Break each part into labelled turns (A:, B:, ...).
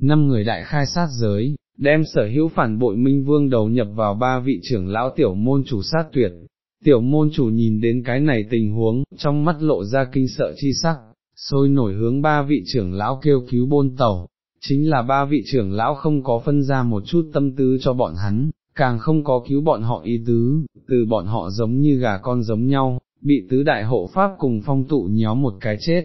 A: năm người đại khai sát giới, đem sở hữu phản bội minh vương đầu nhập vào ba vị trưởng lão tiểu môn chủ sát tuyệt. Tiểu môn chủ nhìn đến cái này tình huống, trong mắt lộ ra kinh sợ chi sắc, sôi nổi hướng ba vị trưởng lão kêu cứu bôn tàu, chính là ba vị trưởng lão không có phân ra một chút tâm tư cho bọn hắn, càng không có cứu bọn họ ý tứ, từ bọn họ giống như gà con giống nhau, bị tứ đại hộ pháp cùng phong tụ nhéo một cái chết.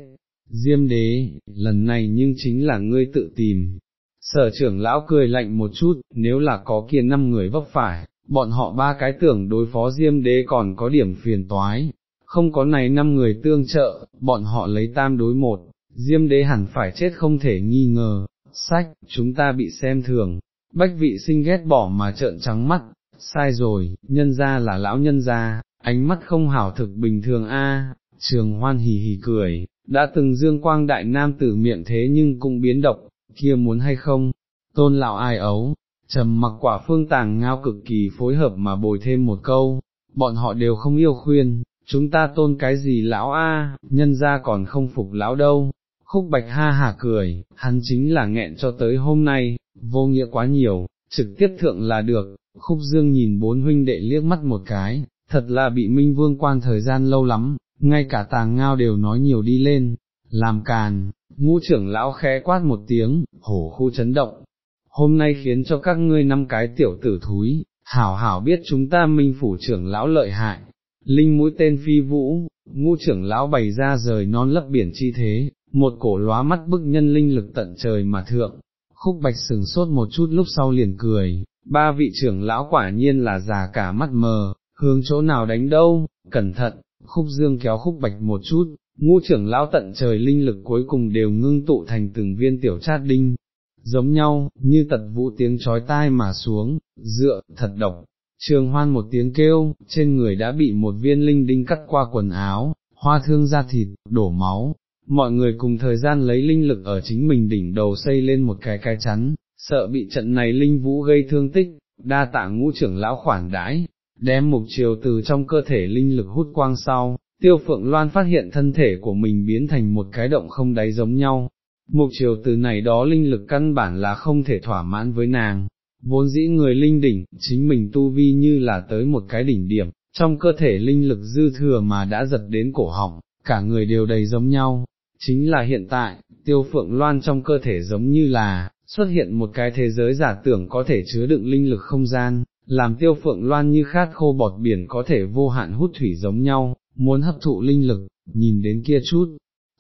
A: Diêm đế, lần này nhưng chính là ngươi tự tìm. Sở trưởng lão cười lạnh một chút, nếu là có kia năm người vấp phải, bọn họ ba cái tưởng đối phó diêm đế còn có điểm phiền toái, không có này năm người tương trợ, bọn họ lấy tam đối một, diêm đế hẳn phải chết không thể nghi ngờ, sách, chúng ta bị xem thường, bách vị sinh ghét bỏ mà trợn trắng mắt, sai rồi, nhân ra là lão nhân gia, ánh mắt không hảo thực bình thường a. trường hoan hì hì cười, đã từng dương quang đại nam tử miệng thế nhưng cũng biến độc, kia muốn hay không, tôn lão ai ấu, trầm mặc quả phương tàng ngao cực kỳ phối hợp mà bồi thêm một câu, bọn họ đều không yêu khuyên, chúng ta tôn cái gì lão a, nhân ra còn không phục lão đâu. Khúc bạch ha hả cười, hắn chính là nghẹn cho tới hôm nay, vô nghĩa quá nhiều, trực tiếp thượng là được, khúc dương nhìn bốn huynh đệ liếc mắt một cái, thật là bị minh vương quan thời gian lâu lắm, ngay cả tàng ngao đều nói nhiều đi lên, làm càn, ngũ trưởng lão khẽ quát một tiếng, hổ khu chấn động, hôm nay khiến cho các ngươi năm cái tiểu tử thúi, hảo hảo biết chúng ta minh phủ trưởng lão lợi hại, linh mũi tên phi vũ, ngũ trưởng lão bày ra rời non lấp biển chi thế, một cổ lóa mắt bức nhân linh lực tận trời mà thượng, khúc bạch sừng sốt một chút lúc sau liền cười, ba vị trưởng lão quả nhiên là già cả mắt mờ, hướng chỗ nào đánh đâu, cẩn thận, khúc dương kéo khúc bạch một chút, ngũ trưởng lão tận trời linh lực cuối cùng đều ngưng tụ thành từng viên tiểu chát đinh, giống nhau, như tật vũ tiếng chói tai mà xuống, dựa, thật độc. Trường hoan một tiếng kêu, trên người đã bị một viên linh đinh cắt qua quần áo, hoa thương ra thịt, đổ máu, mọi người cùng thời gian lấy linh lực ở chính mình đỉnh đầu xây lên một cái cái chắn, sợ bị trận này linh vũ gây thương tích, đa tạ ngũ trưởng lão khoản đãi, đem mục chiều từ trong cơ thể linh lực hút quang sau, tiêu phượng loan phát hiện thân thể của mình biến thành một cái động không đáy giống nhau. Mục chiều từ này đó linh lực căn bản là không thể thỏa mãn với nàng, vốn dĩ người linh đỉnh, chính mình tu vi như là tới một cái đỉnh điểm, trong cơ thể linh lực dư thừa mà đã giật đến cổ họng, cả người đều đầy giống nhau, chính là hiện tại, tiêu phượng loan trong cơ thể giống như là, xuất hiện một cái thế giới giả tưởng có thể chứa đựng linh lực không gian, làm tiêu phượng loan như khát khô bọt biển có thể vô hạn hút thủy giống nhau, muốn hấp thụ linh lực, nhìn đến kia chút,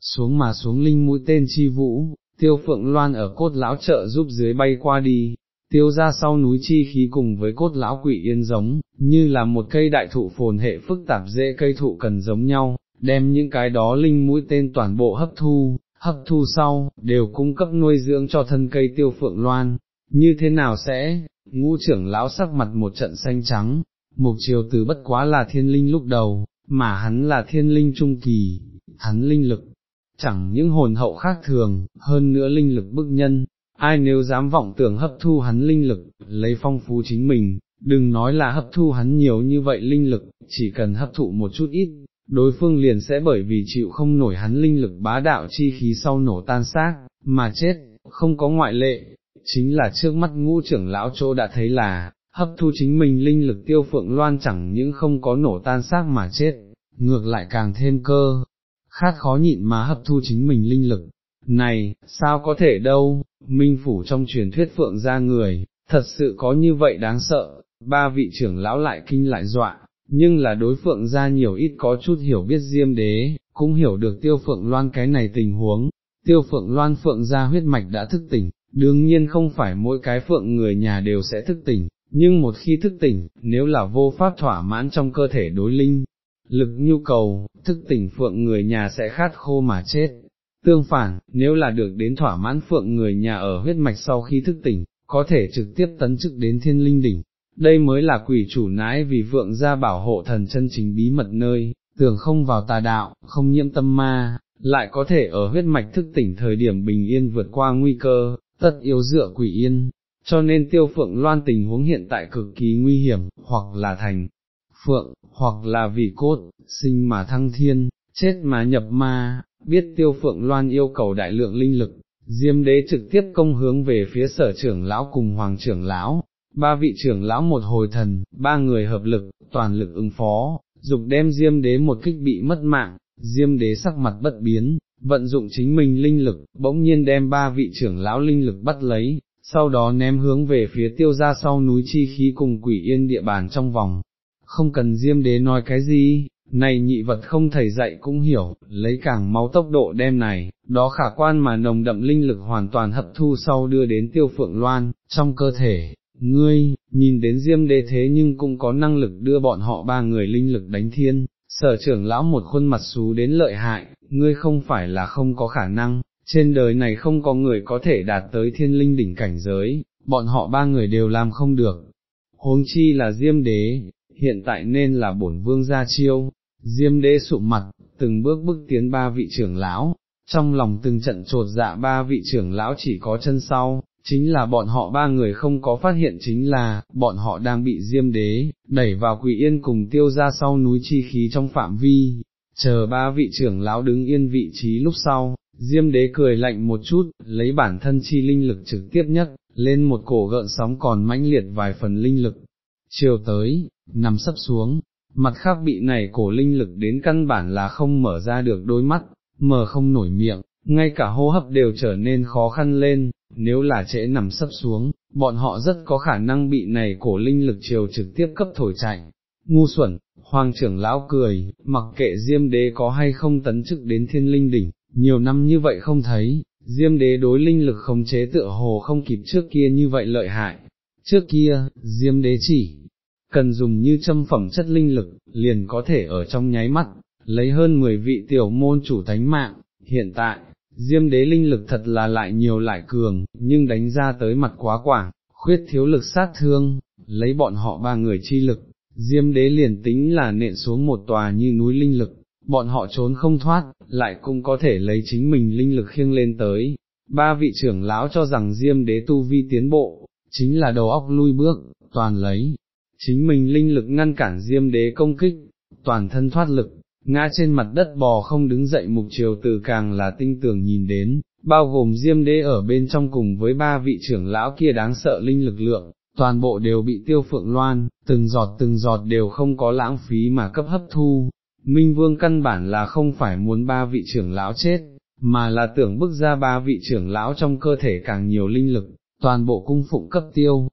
A: xuống mà xuống linh mũi tên chi vũ, tiêu phượng loan ở cốt lão trợ giúp dưới bay qua đi, tiêu ra sau núi chi khí cùng với cốt lão quỷ yên giống, như là một cây đại thụ phồn hệ phức tạp dễ cây thụ cần giống nhau, đem những cái đó linh mũi tên toàn bộ hấp thu, hấp thu sau, đều cung cấp nuôi dưỡng cho thân cây tiêu phượng loan, như thế nào sẽ, ngũ trưởng lão sắc mặt một trận xanh trắng, mục chiều từ bất quá là thiên linh lúc đầu, mà hắn là thiên linh trung kỳ, hắn linh lực, chẳng những hồn hậu khác thường, hơn nữa linh lực bức nhân, ai nếu dám vọng tưởng hấp thu hắn linh lực, lấy phong phú chính mình, đừng nói là hấp thu hắn nhiều như vậy linh lực, chỉ cần hấp thụ một chút ít, đối phương liền sẽ bởi vì chịu không nổi hắn linh lực bá đạo chi khí sau nổ tan xác, mà chết, không có ngoại lệ, chính là trước mắt ngũ trưởng lão chỗ đã thấy là, hấp thu chính mình linh lực tiêu phượng loan chẳng những không có nổ tan xác mà chết, ngược lại càng thêm cơ, khát khó nhịn mà hấp thu chính mình linh lực. Này, sao có thể đâu, minh phủ trong truyền thuyết phượng ra người, thật sự có như vậy đáng sợ, ba vị trưởng lão lại kinh lại dọa, nhưng là đối phượng ra nhiều ít có chút hiểu biết diêm đế, cũng hiểu được tiêu phượng loan cái này tình huống, tiêu phượng loan phượng ra huyết mạch đã thức tỉnh, đương nhiên không phải mỗi cái phượng người nhà đều sẽ thức tỉnh, nhưng một khi thức tỉnh, nếu là vô pháp thỏa mãn trong cơ thể đối linh, lực nhu cầu, thức tỉnh phượng người nhà sẽ khát khô mà chết. Tương phản, nếu là được đến thỏa mãn phượng người nhà ở huyết mạch sau khi thức tỉnh, có thể trực tiếp tấn chức đến thiên linh đỉnh, đây mới là quỷ chủ nãi vì vượng gia bảo hộ thần chân chính bí mật nơi, tưởng không vào tà đạo, không nhiễm tâm ma, lại có thể ở huyết mạch thức tỉnh thời điểm bình yên vượt qua nguy cơ, tất yếu dựa quỷ yên, cho nên tiêu phượng loan tình huống hiện tại cực kỳ nguy hiểm, hoặc là thành phượng, hoặc là vì cốt, sinh mà thăng thiên, chết mà nhập ma, biết tiêu phượng loan yêu cầu đại lượng linh lực, Diêm đế trực tiếp công hướng về phía sở trưởng lão cùng hoàng trưởng lão, ba vị trưởng lão một hồi thần, ba người hợp lực, toàn lực ứng phó, dục đem diêm đế một kích bị mất mạng, diêm đế sắc mặt bất biến, vận dụng chính mình linh lực, bỗng nhiên đem ba vị trưởng lão linh lực bắt lấy, sau đó ném hướng về phía tiêu ra sau núi chi khí cùng quỷ yên địa bàn trong vòng. Không cần diêm đế nói cái gì, này nhị vật không thầy dạy cũng hiểu, lấy càng máu tốc độ đem này, đó khả quan mà nồng đậm linh lực hoàn toàn hấp thu sau đưa đến tiêu phượng loan, trong cơ thể, ngươi, nhìn đến diêm đế thế nhưng cũng có năng lực đưa bọn họ ba người linh lực đánh thiên, sở trưởng lão một khuôn mặt xú đến lợi hại, ngươi không phải là không có khả năng, trên đời này không có người có thể đạt tới thiên linh đỉnh cảnh giới, bọn họ ba người đều làm không được. Huống chi là diêm đế, hiện tại nên là bổn vương gia chiêu, diêm đế sụm mặt, từng bước bước tiến ba vị trưởng lão, trong lòng từng trận trột dạ ba vị trưởng lão chỉ có chân sau, chính là bọn họ ba người không có phát hiện chính là, bọn họ đang bị diêm đế, đẩy vào quỷ yên cùng tiêu ra sau núi chi khí trong phạm vi, chờ ba vị trưởng lão đứng yên vị trí lúc sau, diêm đế cười lạnh một chút, lấy bản thân chi linh lực trực tiếp nhất, lên một cổ gợn sóng còn mãnh liệt vài phần linh lực, chiều tới, nằm sấp xuống, mặt khác bị này cổ linh lực đến căn bản là không mở ra được đôi mắt, mở không nổi miệng, ngay cả hô hấp đều trở nên khó khăn lên, nếu là trễ nằm sấp xuống, bọn họ rất có khả năng bị này cổ linh lực chiều trực tiếp cấp thổi chạy. Ngu xuẩn, hoàng trưởng lão cười, mặc kệ diêm đế có hay không tấn chức đến thiên linh đỉnh, nhiều năm như vậy không thấy, diêm đế đối linh lực khống chế tựa hồ không kịp trước kia như vậy lợi hại. Trước kia, diêm đế chỉ, cần dùng như châm phẩm chất linh lực, liền có thể ở trong nháy mắt, lấy hơn 10 vị tiểu môn chủ thánh mạng, hiện tại, diêm đế linh lực thật là lại nhiều lại cường, nhưng đánh ra tới mặt quá quảng, khuyết thiếu lực sát thương, lấy bọn họ ba người chi lực, diêm đế liền tính là nện xuống một tòa như núi linh lực, bọn họ trốn không thoát, lại cũng có thể lấy chính mình linh lực khiêng lên tới. Ba vị trưởng lão cho rằng diêm đế tu vi tiến bộ, chính là đầu óc lui bước, toàn lấy, chính mình linh lực ngăn cản diêm đế công kích, toàn thân thoát lực, ngã trên mặt đất bò không đứng dậy mục chiều từ càng là tinh tường nhìn đến, bao gồm diêm đế ở bên trong cùng với ba vị trưởng lão kia đáng sợ linh lực lượng, toàn bộ đều bị tiêu phượng loan, từng giọt từng giọt đều không có lãng phí mà cấp hấp thu. Minh Vương căn bản là không phải muốn ba vị trưởng lão chết, mà là tưởng bức ra ba vị trưởng lão trong cơ thể càng nhiều linh lực, toàn bộ cung phụng cấp tiêu.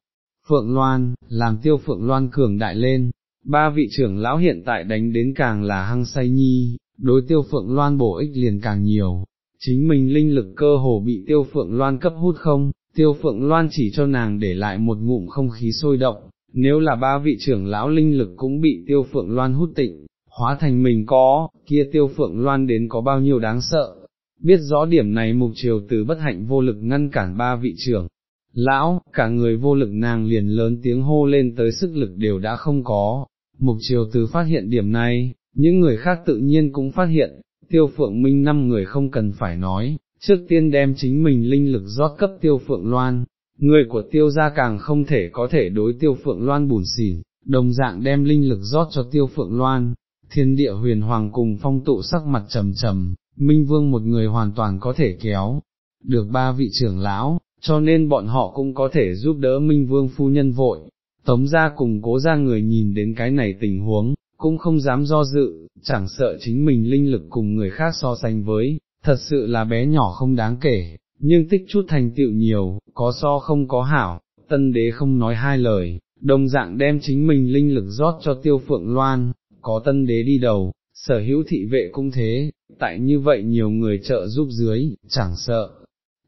A: Phượng Loan, làm tiêu Phượng Loan cường đại lên, ba vị trưởng lão hiện tại đánh đến càng là hăng say nhi, đối tiêu phượng loan bổ ích liền càng nhiều, chính mình linh lực cơ hồ bị tiêu phượng loan cấp hút không, tiêu phượng loan chỉ cho nàng để lại một ngụm không khí sôi động, nếu là ba vị trưởng lão linh lực cũng bị tiêu phượng loan hút tịnh, hóa thành mình có, kia tiêu phượng loan đến có bao nhiêu đáng sợ. Biết rõ điểm này mục triều từ bất hạnh vô lực ngăn cản ba vị trưởng, lão, cả người vô lực nàng liền lớn tiếng hô lên tới sức lực đều đã không có, Mục triều từ phát hiện điểm này, những người khác tự nhiên cũng phát hiện, tiêu phượng minh năm người không cần phải nói, trước tiên đem chính mình linh lực rót cấp tiêu phượng loan, người của tiêu gia càng không thể có thể đối tiêu phượng loan bùn xỉn, đồng dạng đem linh lực rót cho tiêu phượng loan, thiên địa huyền hoàng cùng phong tụ sắc mặt trầm trầm, minh vương một người hoàn toàn có thể kéo, được ba vị trưởng lão, cho nên bọn họ cũng có thể giúp đỡ minh vương phu nhân vội, tống ra cùng cố ra người nhìn đến cái này tình huống, cũng không dám do dự, chẳng sợ chính mình linh lực cùng người khác so sánh với, thật sự là bé nhỏ không đáng kể, nhưng tích chút thành tựu nhiều, có so không có hảo, tân đế không nói hai lời, đồng dạng đem chính mình linh lực rót cho tiêu phượng loan, có tân đế đi đầu, sở hữu thị vệ cũng thế, tại như vậy nhiều người trợ giúp dưới, chẳng sợ,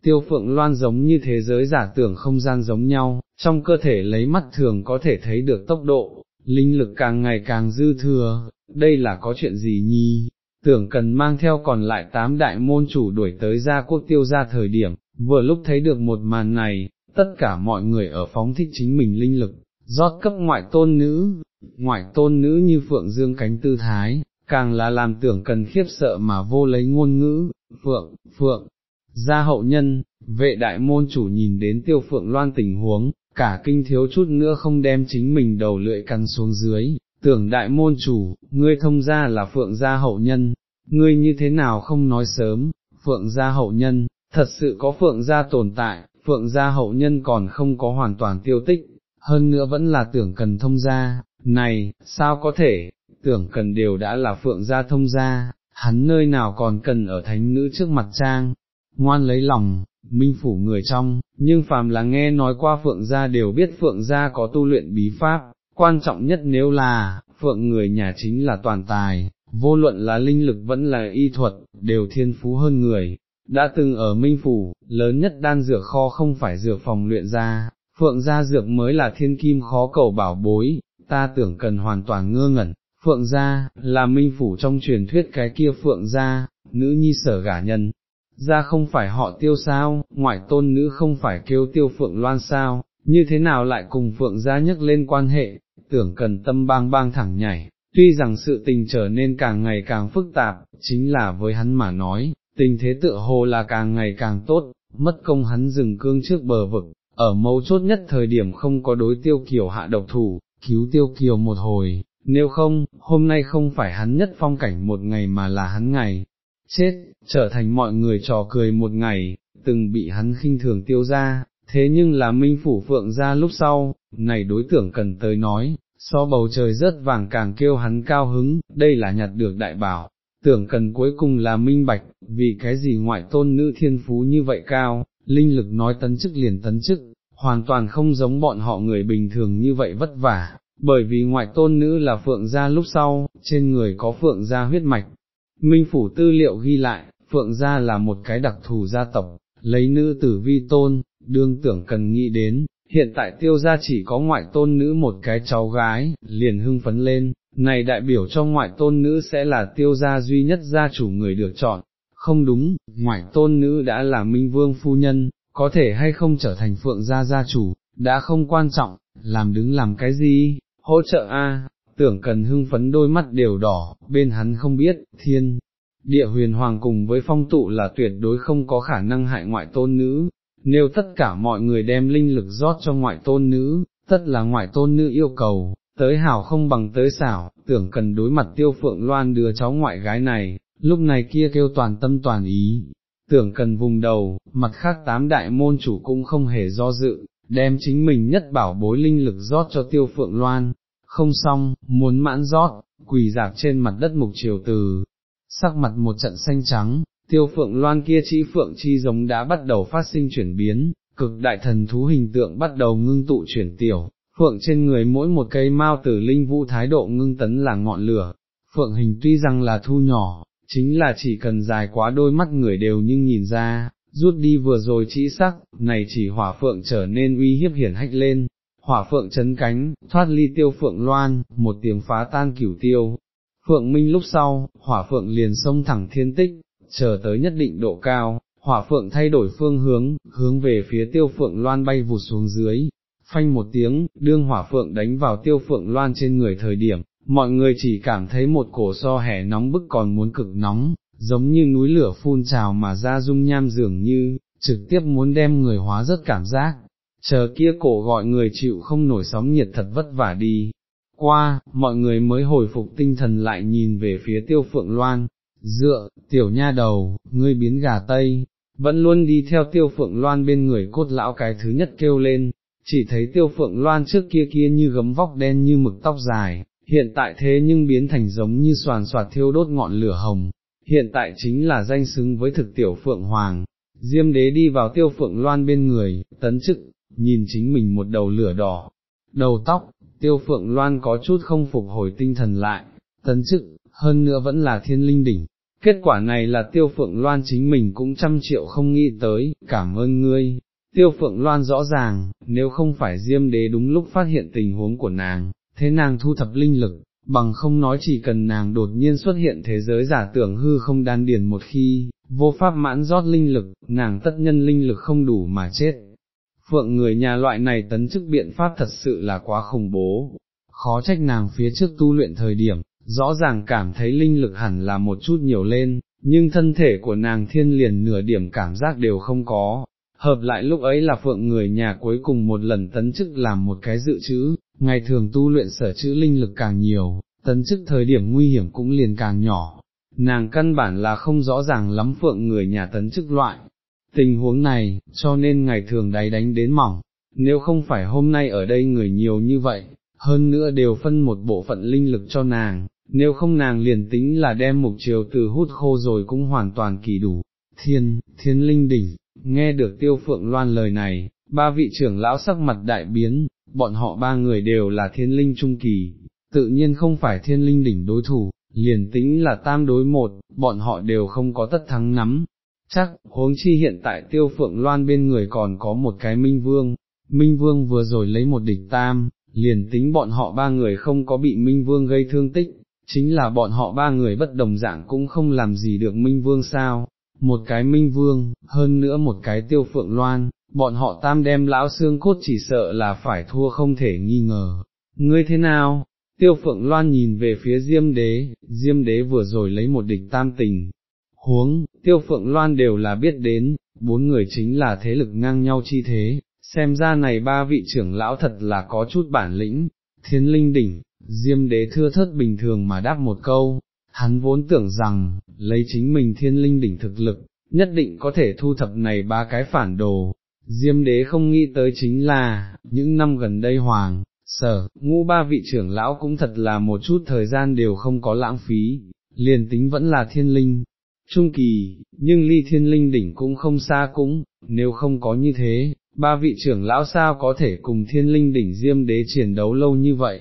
A: tiêu phượng loan giống như thế giới giả tưởng không gian giống nhau, trong cơ thể lấy mắt thường có thể thấy được tốc độ, linh lực càng ngày càng dư thừa, đây là có chuyện gì nhi, tưởng cần mang theo còn lại tám đại môn chủ đuổi tới gia quốc tiêu ra thời điểm, vừa lúc thấy được một màn này, tất cả mọi người ở phóng thích chính mình linh lực, rót cấp ngoại tôn nữ, ngoại tôn nữ như phượng dương cánh tư thái, càng là làm tưởng cần khiếp sợ mà vô lấy ngôn ngữ, phượng, phượng, gia hậu nhân, vệ đại môn chủ nhìn đến tiêu phượng loan tình huống, cả kinh thiếu chút nữa không đem chính mình đầu lưỡi cắn xuống dưới, tưởng đại môn chủ, ngươi thông ra là phượng gia hậu nhân, ngươi như thế nào không nói sớm, phượng gia hậu nhân, thật sự có phượng gia tồn tại, phượng gia hậu nhân còn không có hoàn toàn tiêu tích, hơn nữa vẫn là tưởng cần thông gia, này, sao có thể, tưởng cần đều đã là phượng gia thông gia, hắn nơi nào còn cần ở thánh nữ trước mặt trang, ngoan lấy lòng, minh phủ người trong, nhưng phàm là nghe nói qua phượng gia đều biết phượng gia có tu luyện bí pháp, quan trọng nhất nếu là, phượng người nhà chính là toàn tài, vô luận là linh lực vẫn là y thuật, đều thiên phú hơn người. Đã từng ở Minh Phủ, lớn nhất đan dược kho không phải dược phòng luyện ra, phượng gia dược mới là thiên kim khó cầu bảo bối, ta tưởng cần hoàn toàn ngơ ngẩn, phượng gia, là minh phủ trong truyền thuyết cái kia phượng gia, nữ nhi sở gả nhân, ra không phải họ tiêu sao, ngoại tôn nữ không phải kêu tiêu phượng loan sao, như thế nào lại cùng phượng gia nhắc lên quan hệ, tưởng cần tâm bang bang thẳng nhảy, tuy rằng sự tình trở nên càng ngày càng phức tạp, chính là với hắn mà nói, tình thế tựa hồ là càng ngày càng tốt, mất công hắn dừng cương trước bờ vực, ở mấu chốt nhất thời điểm không có đối tiêu kiều hạ độc thủ, cứu tiêu kiều một hồi, nếu không, hôm nay không phải hắn nhất phong cảnh một ngày mà là hắn ngày, chết, trở thành mọi người trò cười một ngày, từng bị hắn khinh thường tiêu ra, thế nhưng là minh phủ phượng ra lúc sau, này đối tượng cần tới nói, so bầu trời rất vàng càng kêu hắn cao hứng, đây là nhặt được đại bảo, tưởng cần cuối cùng là minh bạch, vì cái gì ngoại tôn nữ thiên phú như vậy cao, linh lực nói tấn chức liền tấn chức, hoàn toàn không giống bọn họ người bình thường như vậy vất vả, bởi vì ngoại tôn nữ là phượng gia lúc sau, trên người có phượng gia huyết mạch. Minh phủ tư liệu ghi lại, phượng gia là một cái đặc thù gia tộc, lấy nữ tử vi tôn, đương tưởng cần nghĩ đến, hiện tại tiêu gia chỉ có ngoại tôn nữ một cái cháu gái, liền hưng phấn lên, này đại biểu cho ngoại tôn nữ sẽ là tiêu gia duy nhất gia chủ người được chọn, không đúng, ngoại tôn nữ đã là minh vương phu nhân, có thể hay không trở thành phượng gia gia chủ, đã không quan trọng, làm đứng làm cái gì, hỗ trợ a, tưởng cần hưng phấn đôi mắt đều đỏ, bên hắn không biết, thiên, địa huyền hoàng cùng với phong tụ là tuyệt đối không có khả năng hại ngoại tôn nữ, nếu tất cả mọi người đem linh lực rót cho ngoại tôn nữ, tất là ngoại tôn nữ yêu cầu, tới hảo không bằng tới xảo, tưởng cần đối mặt tiêu phượng loan đưa cháu ngoại gái này, lúc này kia kêu toàn tâm toàn ý, tưởng cần vùng đầu, mặt khác tám đại môn chủ cũng không hề do dự, đem chính mình nhất bảo bối linh lực rót cho tiêu phượng loan, không xong, muốn mãn rót, quỳ dạp trên mặt đất mục triều từ, sắc mặt một trận xanh trắng, tiêu phượng loan kia chỉ phượng chi giống đã bắt đầu phát sinh chuyển biến, cực đại thần thú hình tượng bắt đầu ngưng tụ chuyển tiểu, phượng trên người mỗi một cây mao tử linh vũ thái độ ngưng tấn là ngọn lửa, phượng hình tuy rằng là thu nhỏ, chính là chỉ cần dài quá đôi mắt người đều nhưng nhìn ra, rút đi vừa rồi chỉ sắc, này chỉ hỏa phượng trở nên uy hiếp hiển hách lên, hỏa phượng chấn cánh, thoát ly tiêu phượng loan, một tiếng phá tan cửu tiêu. Phượng minh lúc sau, hỏa phượng liền xông thẳng thiên tích, chờ tới nhất định độ cao, hỏa phượng thay đổi phương hướng, hướng về phía tiêu phượng loan bay vụt xuống dưới, phanh một tiếng, đương hỏa phượng đánh vào tiêu phượng loan trên người thời điểm, mọi người chỉ cảm thấy một cổ so hẻ nóng bức còn muốn cực nóng, giống như núi lửa phun trào mà ra dung nham dường như, trực tiếp muốn đem người hóa rất cảm giác, chờ kia cổ gọi người chịu không nổi sóng nhiệt thật vất vả đi. Qua, mọi người mới hồi phục tinh thần lại nhìn về phía tiêu phượng loan, dựa, tiểu nha đầu, ngươi biến gà tây, vẫn luôn đi theo tiêu phượng loan bên người cốt lão cái thứ nhất kêu lên, chỉ thấy tiêu phượng loan trước kia kia như gấm vóc đen như mực tóc dài, hiện tại thế nhưng biến thành giống như soàn soạt thiêu đốt ngọn lửa hồng, hiện tại chính là danh xứng với thực tiểu phượng hoàng. Diêm đế đi vào tiêu phượng loan bên người, tấn chức, nhìn chính mình một đầu lửa đỏ, đầu tóc, tiêu phượng loan có chút không phục hồi tinh thần lại, tấn chức, hơn nữa vẫn là thiên linh đỉnh. Kết quả này là tiêu phượng loan chính mình cũng trăm triệu không nghĩ tới, cảm ơn ngươi. Tiêu phượng loan rõ ràng, nếu không phải diêm đế đúng lúc phát hiện tình huống của nàng, thế nàng thu thập linh lực, bằng không nói chỉ cần nàng đột nhiên xuất hiện thế giới giả tưởng hư không đan điền một khi, vô pháp mãn rót linh lực, nàng tất nhân linh lực không đủ mà chết. Phượng người nhà loại này tấn chức biện pháp thật sự là quá khủng bố, khó trách nàng phía trước tu luyện thời điểm, rõ ràng cảm thấy linh lực hẳn là một chút nhiều lên, nhưng thân thể của nàng thiên liền nửa điểm cảm giác đều không có. Hợp lại lúc ấy là phượng người nhà cuối cùng một lần tấn chức làm một cái dự trữ, ngày thường tu luyện sở chữ linh lực càng nhiều, tấn chức thời điểm nguy hiểm cũng liền càng nhỏ, nàng căn bản là không rõ ràng lắm phượng người nhà tấn chức loại, tình huống này, cho nên ngày thường đáy đánh đến mỏng, nếu không phải hôm nay ở đây người nhiều như vậy, hơn nữa đều phân một bộ phận linh lực cho nàng, nếu không nàng liền tính là đem mục chiều từ hút khô rồi cũng hoàn toàn kỳ đủ. Thiên, thiên linh đỉnh, nghe được tiêu phượng loan lời này, ba vị trưởng lão sắc mặt đại biến, bọn họ ba người đều là thiên linh trung kỳ, tự nhiên không phải thiên linh đỉnh đối thủ, liền tính là tam đối một, bọn họ đều không có tất thắng nắm. Chắc, huống chi hiện tại tiêu phượng loan bên người còn có một cái minh vương, minh vương vừa rồi lấy một địch tam, liền tính bọn họ ba người không có bị minh vương gây thương tích, chính là bọn họ ba người bất đồng dạng cũng không làm gì được minh vương sao, một cái minh vương, hơn nữa một cái tiêu phượng loan, bọn họ tam đem lão xương cốt chỉ sợ là phải thua không thể nghi ngờ. Ngươi thế nào? Tiêu phượng loan nhìn về phía diêm đế, diêm đế vừa rồi lấy một địch tam tình. Huống, tiêu phượng loan đều là biết đến, bốn người chính là thế lực ngang nhau chi thế, xem ra này ba vị trưởng lão thật là có chút bản lĩnh, thiên linh đỉnh, diêm đế thưa thớt bình thường mà đáp một câu, hắn vốn tưởng rằng, lấy chính mình thiên linh đỉnh thực lực, nhất định có thể thu thập này ba cái phản đồ, diêm đế không nghĩ tới chính là, những năm gần đây hoàng, sở, ngũ ba vị trưởng lão cũng thật là một chút thời gian đều không có lãng phí, liền tính vẫn là thiên linh. Trung kỳ, nhưng ly thiên linh đỉnh cũng không xa cũng, nếu không có như thế, ba vị trưởng lão sao có thể cùng thiên linh đỉnh diêm đế chiến đấu lâu như vậy,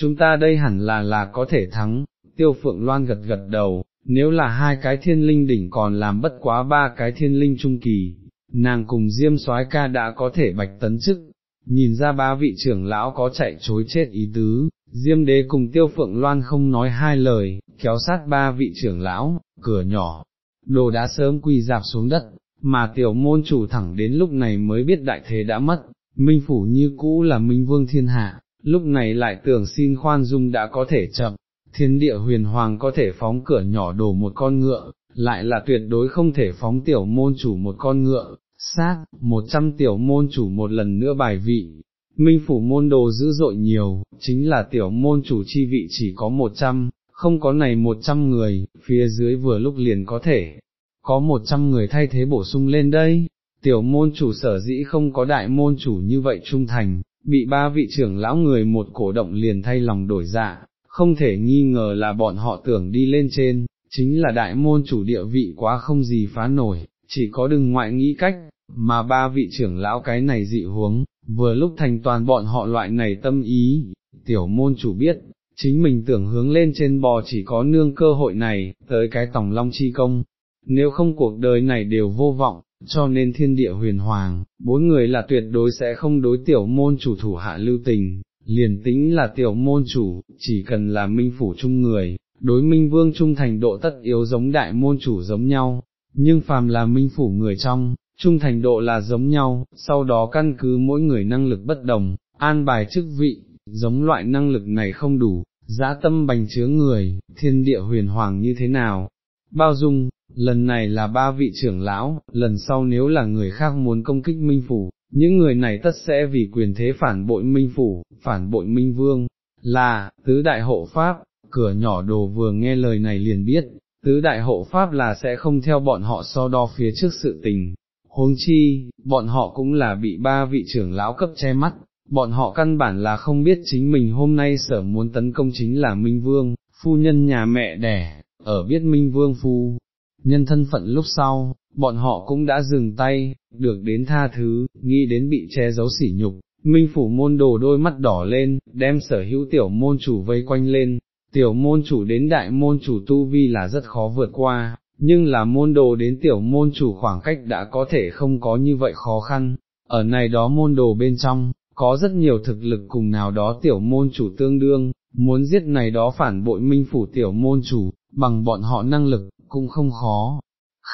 A: chúng ta đây hẳn là là có thể thắng, tiêu phượng loan gật gật đầu, nếu là hai cái thiên linh đỉnh còn làm bất quá ba cái thiên linh trung kỳ, nàng cùng diêm soái ca đã có thể bạch tấn chức, nhìn ra ba vị trưởng lão có chạy chối chết ý tứ, diêm đế cùng tiêu phượng loan không nói hai lời, kéo sát ba vị trưởng lão, cửa nhỏ, đồ đã sớm quỳ dạp xuống đất, mà tiểu môn chủ thẳng đến lúc này mới biết đại thế đã mất, minh phủ như cũ là minh vương thiên hạ, lúc này lại tưởng xin khoan dung đã có thể chậm, thiên địa huyền hoàng có thể phóng cửa nhỏ đổ một con ngựa, lại là tuyệt đối không thể phóng tiểu môn chủ một con ngựa, xác, một trăm tiểu môn chủ một lần nữa bài vị. Minh phủ môn đồ dữ dội nhiều, chính là tiểu môn chủ chi vị chỉ có một trăm, không có này một trăm người, phía dưới vừa lúc liền có thể, có một trăm người thay thế bổ sung lên đây, tiểu môn chủ sở dĩ không có đại môn chủ như vậy trung thành, bị ba vị trưởng lão người một cổ động liền thay lòng đổi dạ, không thể nghi ngờ là bọn họ tưởng đi lên trên, chính là đại môn chủ địa vị quá không gì phá nổi, chỉ có đừng ngoại nghĩ cách, mà ba vị trưởng lão cái này dị huống, vừa lúc thành toàn bọn họ loại này tâm ý, tiểu môn chủ biết, chính mình tưởng hướng lên trên bò chỉ có nương cơ hội này, tới cái tòng long chi công, nếu không cuộc đời này đều vô vọng, cho nên thiên địa huyền hoàng, bốn người là tuyệt đối sẽ không đối tiểu môn chủ thủ hạ lưu tình, liền tính là tiểu môn chủ, chỉ cần là minh phủ chung người, đối minh vương trung thành độ tất yếu giống đại môn chủ giống nhau, nhưng phàm là minh phủ người trong, trung thành độ là giống nhau, sau đó căn cứ mỗi người năng lực bất đồng, an bài chức vị, giống loại năng lực này không đủ, giá tâm bành chứa người, thiên địa huyền hoàng như thế nào, bao dung, lần này là ba vị trưởng lão, lần sau nếu là người khác muốn công kích minh phủ, những người này tất sẽ vì quyền thế phản bội minh phủ, phản bội minh vương, là, tứ đại hộ pháp, cửa nhỏ đồ vừa nghe lời này liền biết, tứ đại hộ pháp là sẽ không theo bọn họ so đo phía trước sự tình, huống chi, bọn họ cũng là bị ba vị trưởng lão cấp che mắt, bọn họ căn bản là không biết chính mình hôm nay sở muốn tấn công chính là Minh Vương, phu nhân nhà mẹ đẻ, ở biết Minh Vương phu, nhân thân phận lúc sau, bọn họ cũng đã dừng tay, được đến tha thứ, nghĩ đến bị che giấu sỉ nhục, Minh Phủ môn đồ đôi mắt đỏ lên, đem sở hữu tiểu môn chủ vây quanh lên, tiểu môn chủ đến đại môn chủ tu vi là rất khó vượt qua, nhưng là môn đồ đến tiểu môn chủ khoảng cách đã có thể không có như vậy khó khăn, ở này đó môn đồ bên trong, có rất nhiều thực lực cùng nào đó tiểu môn chủ tương đương, muốn giết này đó phản bội minh phủ tiểu môn chủ, bằng bọn họ năng lực, cũng không khó.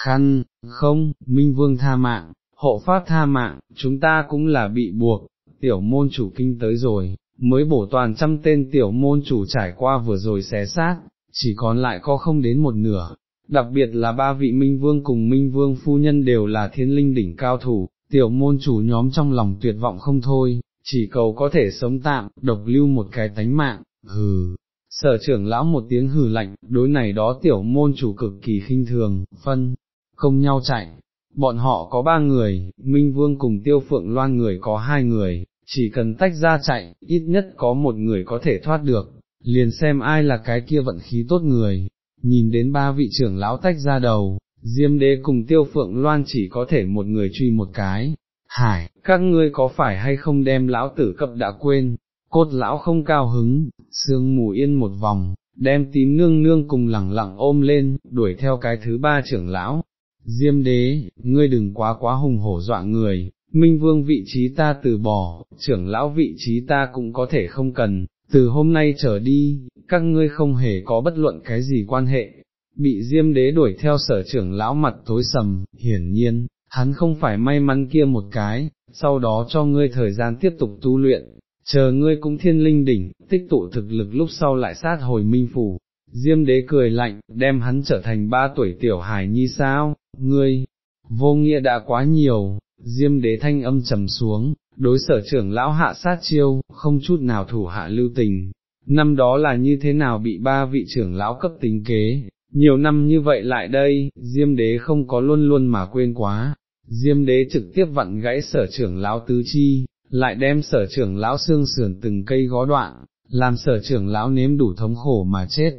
A: Khăn, không, minh vương tha mạng, hộ pháp tha mạng, chúng ta cũng là bị buộc, tiểu môn chủ kinh tới rồi, mới bổ toàn trăm tên tiểu môn chủ trải qua vừa rồi xé xác, chỉ còn lại có không đến một nửa, đặc biệt là ba vị minh vương cùng minh vương phu nhân đều là thiên linh đỉnh cao thủ, tiểu môn chủ nhóm trong lòng tuyệt vọng không thôi, chỉ cầu có thể sống tạm, độc lưu một cái tánh mạng, hừ. Sở trưởng lão một tiếng hừ lạnh, đối này đó tiểu môn chủ cực kỳ khinh thường, phân, không nhau chạy, bọn họ có ba người, Minh Vương cùng Tiêu Phượng Loan người có hai người, chỉ cần tách ra chạy, ít nhất có một người có thể thoát được, liền xem ai là cái kia vận khí tốt người, nhìn đến ba vị trưởng lão tách ra đầu, Diêm đế cùng Tiêu Phượng Loan chỉ có thể một người truy một cái, hải, các ngươi có phải hay không đem lão tử cập đã quên, cốt lão không cao hứng, sương mù yên một vòng, đem tím nương nương cùng lẳng lặng ôm lên, đuổi theo cái thứ ba trưởng lão. Diêm đế, ngươi đừng quá quá hùng hổ dọa người, minh vương vị trí ta từ bỏ, trưởng lão vị trí ta cũng có thể không cần, từ hôm nay trở đi, các ngươi không hề có bất luận cái gì quan hệ. Bị diêm đế đuổi theo sở trưởng lão mặt tối sầm, hiển nhiên, hắn không phải may mắn kia một cái, sau đó cho ngươi thời gian tiếp tục tu luyện, chờ ngươi cũng thiên linh đỉnh, tích tụ thực lực lúc sau lại sát hồi minh phủ. Diêm đế cười lạnh, đem hắn trở thành ba tuổi tiểu hài nhi sao, ngươi, vô nghĩa đã quá nhiều, diêm đế thanh âm trầm xuống, đối sở trưởng lão hạ sát chiêu, không chút nào thủ hạ lưu tình. Năm đó là như thế nào bị ba vị trưởng lão cấp tính kế, nhiều năm như vậy lại đây, Diêm đế không có luôn luôn mà quên quá, Diêm đế trực tiếp vặn gãy sở trưởng lão tứ chi, lại đem sở trưởng lão xương sườn từng cây gó đoạn, làm sở trưởng lão nếm đủ thống khổ mà chết.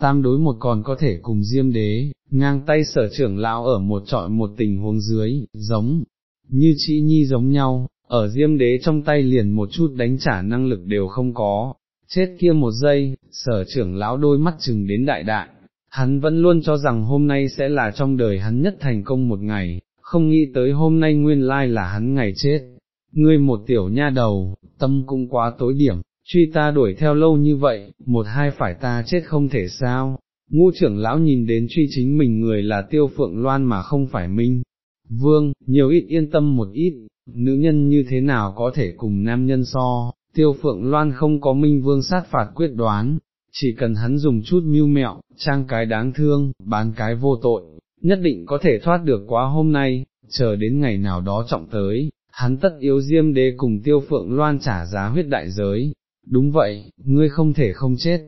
A: Tam đối một còn có thể cùng diêm đế, ngang tay sở trưởng lão ở một trọi một tình huống dưới, giống, như chị nhi giống nhau, ở diêm đế trong tay liền một chút đánh trả năng lực đều không có, chết kia một giây, sở trưởng lão đôi mắt chừng đến đại đại, hắn vẫn luôn cho rằng hôm nay sẽ là trong đời hắn nhất thành công một ngày, không nghĩ tới hôm nay nguyên lai là hắn ngày chết. Ngươi một tiểu nha đầu, tâm cũng quá tối điểm, truy ta đuổi theo lâu như vậy, một hai phải ta chết không thể sao. Ngu trưởng lão nhìn đến truy chính mình người là tiêu phượng loan mà không phải minh. Vương, nhiều ít yên tâm một ít, nữ nhân như thế nào có thể cùng nam nhân so, tiêu phượng loan không có minh vương sát phạt quyết đoán, chỉ cần hắn dùng chút mưu mẹo, trang cái đáng thương, bán cái vô tội, nhất định có thể thoát được quá hôm nay, chờ đến ngày nào đó trọng tới, hắn tất yếu diêm đế cùng tiêu phượng loan trả giá huyết đại giới, đúng vậy, ngươi không thể không chết,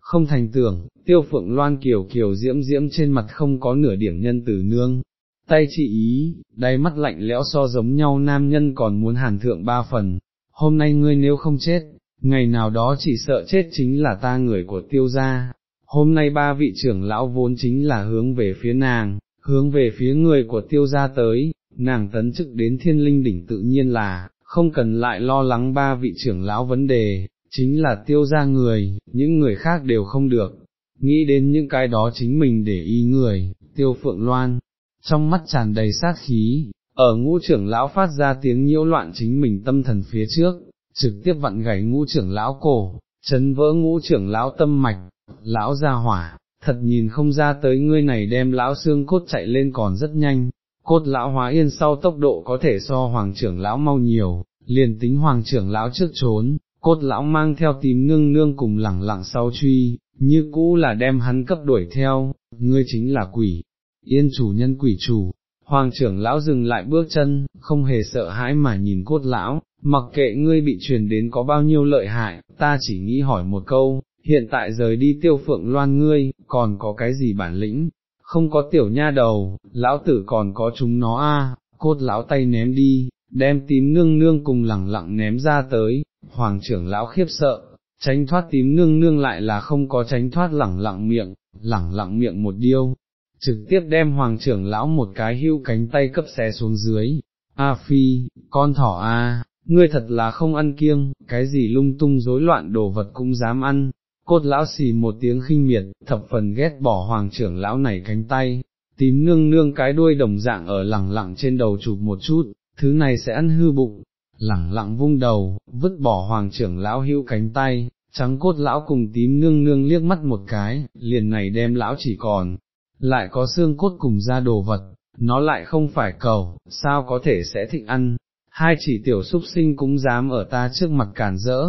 A: không thành tưởng, tiêu phượng loan kiều kiều diễm diễm trên mặt không có nửa điểm nhân tử nương, tay chị ý, đáy mắt lạnh lẽo so giống nhau nam nhân còn muốn hàn thượng ba phần, hôm nay ngươi nếu không chết, ngày nào đó chỉ sợ chết chính là ta người của tiêu gia, hôm nay ba vị trưởng lão vốn chính là hướng về phía nàng, hướng về phía người của tiêu gia tới, nàng tấn chức đến thiên linh đỉnh tự nhiên là, không cần lại lo lắng ba vị trưởng lão vấn đề, chính là tiêu gia người, những người khác đều không được, nghĩ đến những cái đó chính mình để ý người, tiêu phượng loan, trong mắt tràn đầy sát khí, ở ngũ trưởng lão phát ra tiếng nhiễu loạn chính mình tâm thần phía trước, trực tiếp vặn gãy ngũ trưởng lão cổ, chấn vỡ ngũ trưởng lão tâm mạch, lão ra hỏa, thật nhìn không ra tới ngươi này đem lão xương cốt chạy lên còn rất nhanh, cốt lão hóa yên sau tốc độ có thể so hoàng trưởng lão mau nhiều, liền tính hoàng trưởng lão trước trốn, cốt lão mang theo tím nương nương cùng lẳng lặng sau truy, như cũ là đem hắn cấp đuổi theo, ngươi chính là quỷ, yên chủ nhân quỷ chủ. Hoàng trưởng lão dừng lại bước chân, không hề sợ hãi mà nhìn cốt lão, mặc kệ ngươi bị truyền đến có bao nhiêu lợi hại, ta chỉ nghĩ hỏi một câu, hiện tại rời đi tiêu phượng loan ngươi, còn có cái gì bản lĩnh, không có tiểu nha đầu, lão tử còn có chúng nó a, cốt lão tay ném đi, đem tím nương nương cùng lẳng lặng ném ra tới, hoàng trưởng lão khiếp sợ, tránh thoát tím nương nương lại là không có tránh thoát lẳng lặng miệng, lẳng lặng miệng một điêu, trực tiếp đem hoàng trưởng lão một cái hưu cánh tay cấp xé xuống dưới, A phi, con thỏ a, ngươi thật là không ăn kiêng, cái gì lung tung rối loạn đồ vật cũng dám ăn, cốt lão xì một tiếng khinh miệt, thập phần ghét bỏ hoàng trưởng lão này cánh tay, tím nương nương cái đuôi đồng dạng ở lẳng lặng trên đầu chụp một chút, thứ này sẽ ăn hư bụng, lẳng lặng vung đầu, vứt bỏ hoàng trưởng lão hữu cánh tay, trắng cốt lão cùng tím nương nương liếc mắt một cái, liền này đem lão chỉ còn, lại có xương cốt cùng ra đồ vật, nó lại không phải cầu, sao có thể sẽ thịnh ăn, hai chỉ tiểu súc sinh cũng dám ở ta trước mặt cản rỡ,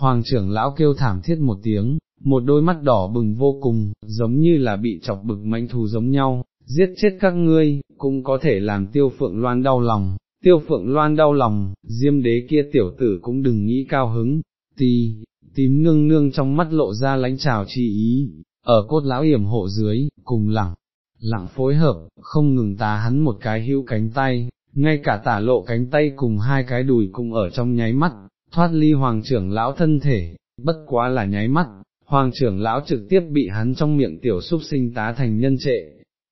A: Hoàng trưởng lão kêu thảm thiết một tiếng, một đôi mắt đỏ bừng vô cùng, giống như là bị chọc bực mãnh thù giống nhau, giết chết các ngươi, cũng có thể làm tiêu phượng loan đau lòng, tiêu phượng loan đau lòng, diêm đế kia tiểu tử cũng đừng nghĩ cao hứng, tì, tím nương nương trong mắt lộ ra lánh trào chi ý, ở cốt lão hiểm hộ dưới, cùng lẳng, lặng phối hợp, không ngừng tá hắn một cái hữu cánh tay, ngay cả tả lộ cánh tay cùng hai cái đùi cũng ở trong nháy mắt, thoát ly hoàng trưởng lão thân thể, bất quá là nháy mắt, hoàng trưởng lão trực tiếp bị hắn trong miệng tiểu xúc sinh tá thành nhân trệ.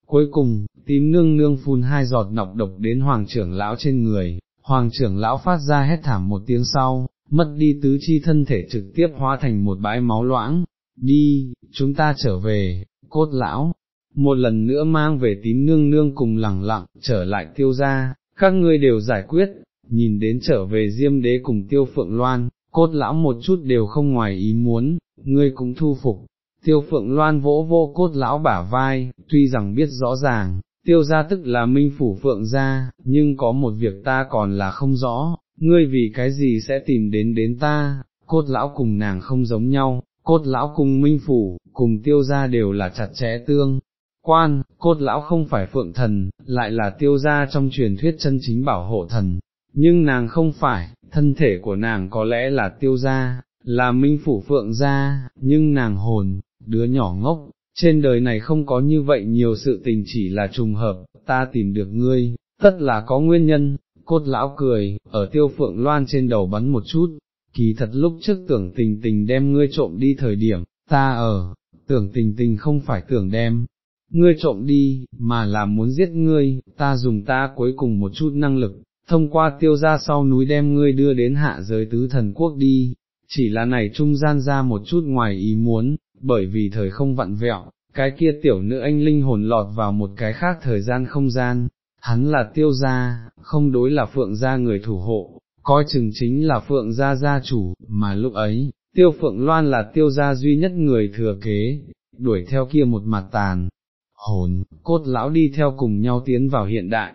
A: Cuối cùng, tím nương nương phun hai giọt nọc độc đến hoàng trưởng lão trên người, hoàng trưởng lão phát ra hét thảm một tiếng sau, mất đi tứ chi thân thể trực tiếp hóa thành một bãi máu loãng, đi, chúng ta trở về, cốt lão, một lần nữa mang về tím nương nương cùng lẳng lặng, trở lại tiêu ra, các ngươi đều giải quyết, nhìn đến trở về diêm đế cùng tiêu phượng loan, cốt lão một chút đều không ngoài ý muốn, ngươi cũng thu phục. Tiêu phượng loan vỗ vô cốt lão bả vai, tuy rằng biết rõ ràng, tiêu gia tức là minh phủ phượng gia, nhưng có một việc ta còn là không rõ, ngươi vì cái gì sẽ tìm đến đến ta, cốt lão cùng nàng không giống nhau, cốt lão cùng minh phủ, cùng tiêu gia đều là chặt chẽ tương. Quan, cốt lão không phải phượng thần, lại là tiêu gia trong truyền thuyết chân chính bảo hộ thần, nhưng nàng không phải, thân thể của nàng có lẽ là tiêu gia, là minh phủ phượng gia, nhưng nàng hồn, đứa nhỏ ngốc, trên đời này không có như vậy nhiều sự tình chỉ là trùng hợp, ta tìm được ngươi, tất là có nguyên nhân, cốt lão cười, ở tiêu phượng loan trên đầu bắn một chút, kỳ thật lúc trước tưởng tình tình đem ngươi trộm đi thời điểm, ta ở, tưởng tình tình không phải tưởng đem, ngươi trộm đi, mà là muốn giết ngươi, ta dùng ta cuối cùng một chút năng lực, thông qua tiêu ra sau núi đem ngươi đưa đến hạ giới tứ thần quốc đi, chỉ là này trung gian ra một chút ngoài ý muốn, bởi vì thời không vặn vẹo, cái kia tiểu nữ anh linh hồn lọt vào một cái khác thời gian không gian, hắn là tiêu gia, không đối là phượng gia người thủ hộ, coi chừng chính là phượng gia gia chủ, mà lúc ấy, tiêu phượng loan là tiêu gia duy nhất người thừa kế, đuổi theo kia một mặt tàn, hồn, cốt lão đi theo cùng nhau tiến vào hiện đại,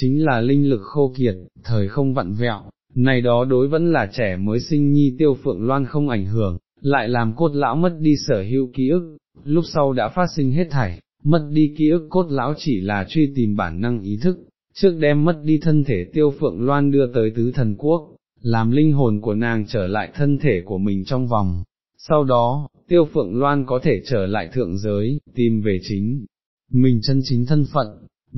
A: chính là linh lực khô kiệt, thời không vặn vẹo, này đó đối vẫn là trẻ mới sinh nhi tiêu phượng loan không ảnh hưởng, lại làm cốt lão mất đi sở hữu ký ức, lúc sau đã phát sinh hết thảy, mất đi ký ức cốt lão chỉ là truy tìm bản năng ý thức, trước đem mất đi thân thể tiêu phượng loan đưa tới tứ thần quốc, làm linh hồn của nàng trở lại thân thể của mình trong vòng. Sau đó, tiêu phượng loan có thể trở lại thượng giới, tìm về chính, mình chân chính thân phận,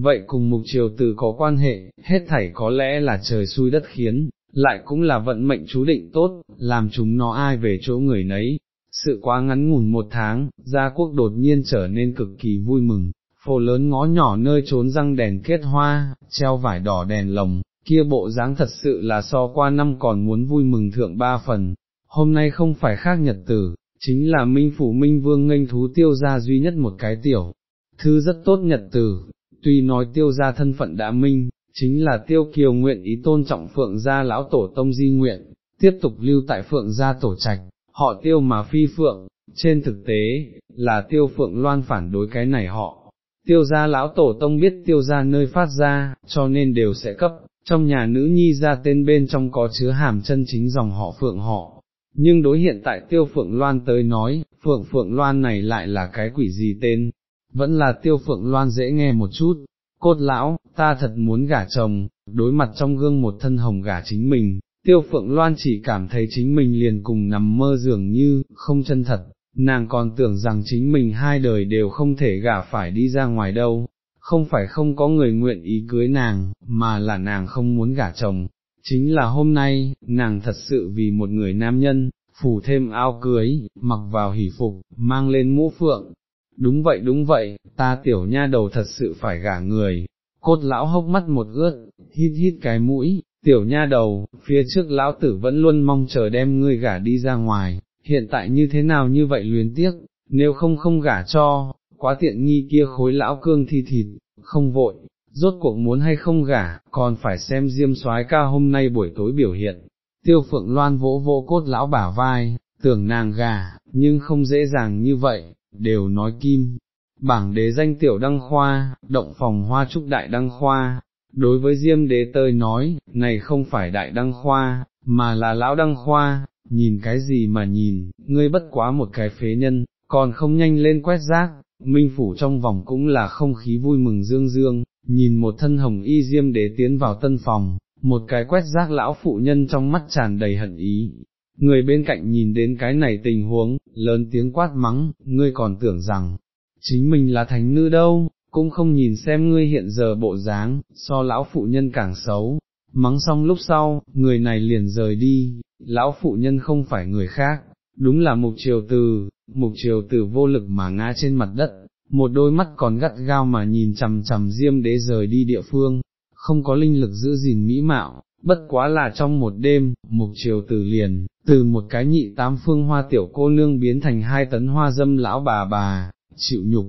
A: vậy cùng mục triều từ có quan hệ, hết thảy có lẽ là trời xui đất khiến, lại cũng là vận mệnh chú định tốt, làm chúng nó ai về chỗ người nấy. Sự quá ngắn ngủn một tháng, gia quốc đột nhiên trở nên cực kỳ vui mừng, phố lớn ngõ nhỏ nơi trốn răng đèn kết hoa, treo vải đỏ đèn lồng, kia bộ dáng thật sự là so qua năm còn muốn vui mừng thượng ba phần, hôm nay không phải khác nhật tử, chính là Minh Phủ Minh Vương nghênh thú tiêu ra duy nhất một cái tiểu, thư rất tốt nhật tử, tuy nói tiêu ra thân phận đã minh, chính là tiêu kiều nguyện ý tôn trọng phượng gia lão tổ tông di nguyện, tiếp tục lưu tại phượng gia tổ trạch, họ tiêu mà phi phượng, trên thực tế, là tiêu phượng loan phản đối cái này họ. Tiêu gia lão tổ tông biết tiêu gia nơi phát ra, cho nên đều sẽ cấp, trong nhà nữ nhi ra tên bên trong có chứa hàm chân chính dòng họ phượng họ. Nhưng đối hiện tại tiêu phượng loan tới nói, phượng phượng loan này lại là cái quỷ gì tên, vẫn là tiêu phượng loan dễ nghe một chút, cốt lão, ta thật muốn gả chồng, đối mặt trong gương một thân hồng gả chính mình, tiêu phượng loan chỉ cảm thấy chính mình liền cùng nằm mơ dường như, không chân thật, nàng còn tưởng rằng chính mình hai đời đều không thể gả phải đi ra ngoài đâu, không phải không có người nguyện ý cưới nàng, mà là nàng không muốn gả chồng. Chính là hôm nay, nàng thật sự vì một người nam nhân, phủ thêm áo cưới, mặc vào hỷ phục, mang lên mũ phượng, đúng vậy đúng vậy, ta tiểu nha đầu thật sự phải gả người, cốt lão hốc mắt một ướt, hít hít cái mũi, tiểu nha đầu, phía trước lão tử vẫn luôn mong chờ đem ngươi gả đi ra ngoài, hiện tại như thế nào như vậy luyến tiếc, nếu không không gả cho, quá tiện nghi kia khối lão cương thi thịt, không vội, rốt cuộc muốn hay không gả, còn phải xem diêm soái ca hôm nay buổi tối biểu hiện. Tiêu phượng loan vỗ vỗ cốt lão bả vai, tưởng nàng gả, nhưng không dễ dàng như vậy, đều nói kim, bảng đế danh tiểu đăng khoa, động phòng hoa trúc đại đăng khoa, đối với diêm đế tơi nói, này không phải đại đăng khoa, mà là lão đăng khoa, nhìn cái gì mà nhìn, ngươi bất quá một cái phế nhân, còn không nhanh lên quét rác, minh phủ trong vòng cũng là không khí vui mừng dương dương, nhìn một thân hồng y diêm đế tiến vào tân phòng, một cái quét rác lão phụ nhân trong mắt tràn đầy hận ý, người bên cạnh nhìn đến cái này tình huống, lớn tiếng quát mắng, ngươi còn tưởng rằng, chính mình là thánh nữ đâu, cũng không nhìn xem ngươi hiện giờ bộ dáng, so lão phụ nhân càng xấu, mắng xong lúc sau, người này liền rời đi, lão phụ nhân không phải người khác, đúng là mục triều từ, mục triều từ vô lực mà ngã trên mặt đất, một đôi mắt còn gắt gao mà nhìn chằm chằm diêm đế rời đi địa phương, không có linh lực giữ gìn mỹ mạo, bất quá là trong một đêm, mục triều từ liền, từ một cái nhị tám phương hoa tiểu cô nương biến thành hai tấn hoa dâm lão bà bà, chịu nhục.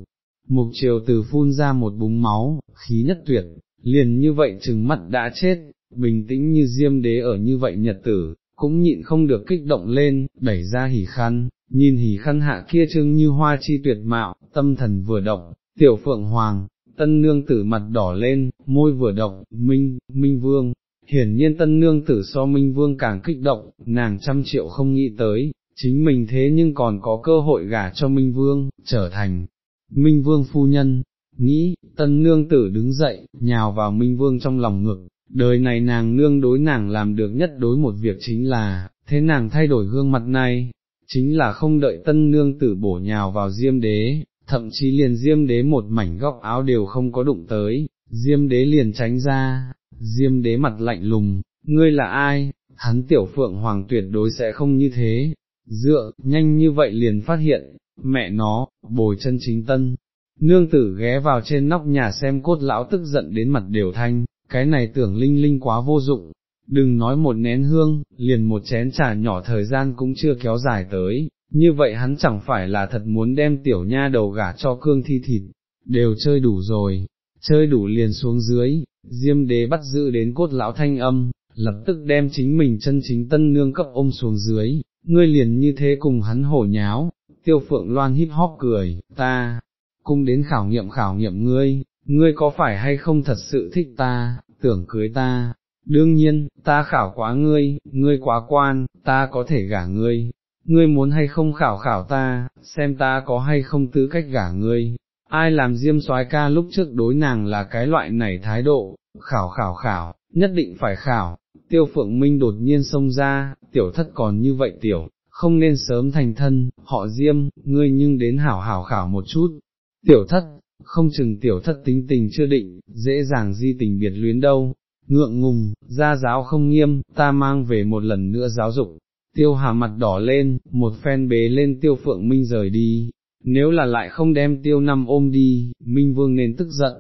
A: Mục triều từ phun ra một búng máu, khí nhất tuyệt, liền như vậy chừng mắt đã chết, bình tĩnh như diêm đế ở như vậy nhật tử, cũng nhịn không được kích động lên, đẩy ra hỉ khăn, nhìn hỉ khăn hạ kia trưng như hoa chi tuyệt mạo, tâm thần vừa động, tiểu phượng hoàng, tân nương tử mặt đỏ lên, môi vừa động, minh, minh vương, hiển nhiên tân nương tử so minh vương càng kích động, nàng trăm triệu không nghĩ tới, chính mình thế nhưng còn có cơ hội gả cho minh vương, trở thành minh vương phu nhân, nghĩ, tân nương tử đứng dậy, nhào vào minh vương trong lòng ngực, đời này nàng nương đối nàng làm được nhất đối một việc chính là, thế nàng thay đổi gương mặt này, chính là không đợi tân nương tử bổ nhào vào diêm đế, thậm chí liền diêm đế một mảnh góc áo đều không có đụng tới, diêm đế liền tránh ra, diêm đế mặt lạnh lùng, ngươi là ai, hắn tiểu phượng hoàng tuyệt đối sẽ không như thế, dựa, nhanh như vậy liền phát hiện, mẹ nó, bồi chân chính tân. Nương tử ghé vào trên nóc nhà xem cốt lão tức giận đến mặt đều thanh, cái này tưởng linh linh quá vô dụng, đừng nói một nén hương, liền một chén trà nhỏ thời gian cũng chưa kéo dài tới, như vậy hắn chẳng phải là thật muốn đem tiểu nha đầu gả cho cương thi thịt, đều chơi đủ rồi, chơi đủ liền xuống dưới, diêm đế bắt giữ đến cốt lão thanh âm, lập tức đem chính mình chân chính tân nương cấp ôm xuống dưới, ngươi liền như thế cùng hắn hổ nháo, tiêu phượng loan híp hóp cười, ta, cung đến khảo nghiệm khảo nghiệm ngươi, ngươi có phải hay không thật sự thích ta, tưởng cưới ta, đương nhiên, ta khảo quá ngươi, ngươi quá quan, ta có thể gả ngươi, ngươi muốn hay không khảo khảo ta, xem ta có hay không tư cách gả ngươi, ai làm diêm soái ca lúc trước đối nàng là cái loại này thái độ, khảo khảo khảo, nhất định phải khảo, tiêu phượng minh đột nhiên xông ra, tiểu thất còn như vậy tiểu, không nên sớm thành thân, họ diêm, ngươi nhưng đến hảo hảo khảo một chút, tiểu thất, không chừng tiểu thất tính tình chưa định, dễ dàng di tình biệt luyến đâu, ngượng ngùng, gia giáo không nghiêm, ta mang về một lần nữa giáo dục, tiêu hà mặt đỏ lên, một phen bế lên tiêu phượng minh rời đi, nếu là lại không đem tiêu năm ôm đi, minh vương nên tức giận,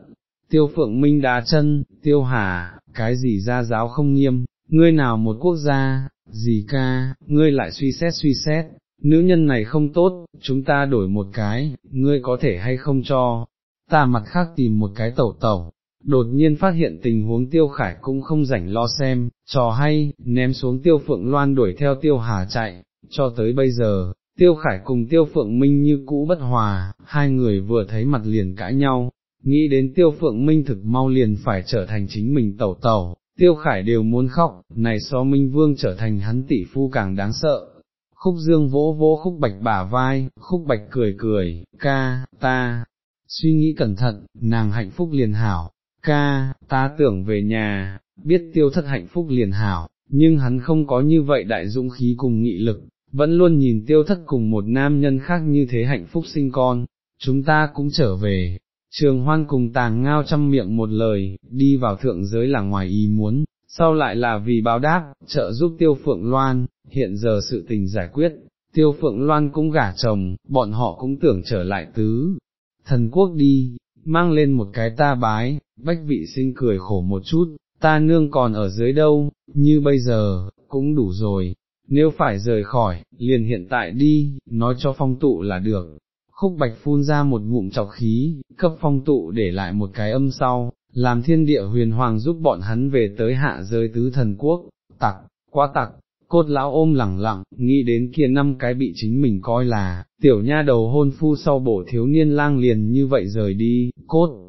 A: tiêu phượng minh đá chân, tiêu hà, cái gì gia giáo không nghiêm, ngươi nào một quốc gia, gì ca, ngươi lại suy xét suy xét, nữ nhân này không tốt, chúng ta đổi một cái, ngươi có thể hay không cho, ta mặt khác tìm một cái tẩu tẩu, đột nhiên phát hiện tình huống tiêu khải cũng không rảnh lo xem, trò hay, ném xuống tiêu phượng loan đuổi theo tiêu hà chạy, cho tới bây giờ, tiêu khải cùng tiêu phượng minh như cũ bất hòa, hai người vừa thấy mặt liền cãi nhau, nghĩ đến tiêu phượng minh thực mau liền phải trở thành chính mình tẩu tẩu, tiêu khải đều muốn khóc, này so minh vương trở thành hắn tỷ phu càng đáng sợ. Khúc dương vỗ vỗ khúc bạch bả vai, khúc bạch cười cười, ca, ta, suy nghĩ cẩn thận, nàng hạnh phúc liền hảo, ca, ta tưởng về nhà, biết tiêu thất hạnh phúc liền hảo, nhưng hắn không có như vậy đại dũng khí cùng nghị lực, vẫn luôn nhìn tiêu thất cùng một nam nhân khác như thế hạnh phúc sinh con, chúng ta cũng trở về. Trường hoan cùng tàng ngao trăm miệng một lời, đi vào thượng giới là ngoài ý muốn, sau lại là vì báo đáp, trợ giúp tiêu phượng loan, hiện giờ sự tình giải quyết, tiêu phượng loan cũng gả chồng, bọn họ cũng tưởng trở lại tứ, thần quốc đi, mang lên một cái ta bái, bách vị sinh cười khổ một chút, ta nương còn ở dưới đâu, như bây giờ, cũng đủ rồi, nếu phải rời khỏi, liền hiện tại đi, nói cho phong tụ là được. Khúc bạch phun ra một ngụm chọc khí, cấp phong tụ để lại một cái âm sau, làm thiên địa huyền hoàng giúp bọn hắn về tới hạ giới tứ thần quốc, tặc, quá tặc, cốt lão ôm lẳng lặng, nghĩ đến kia năm cái bị chính mình coi là, tiểu nha đầu hôn phu sau bổ thiếu niên lang liền như vậy rời đi, cốt.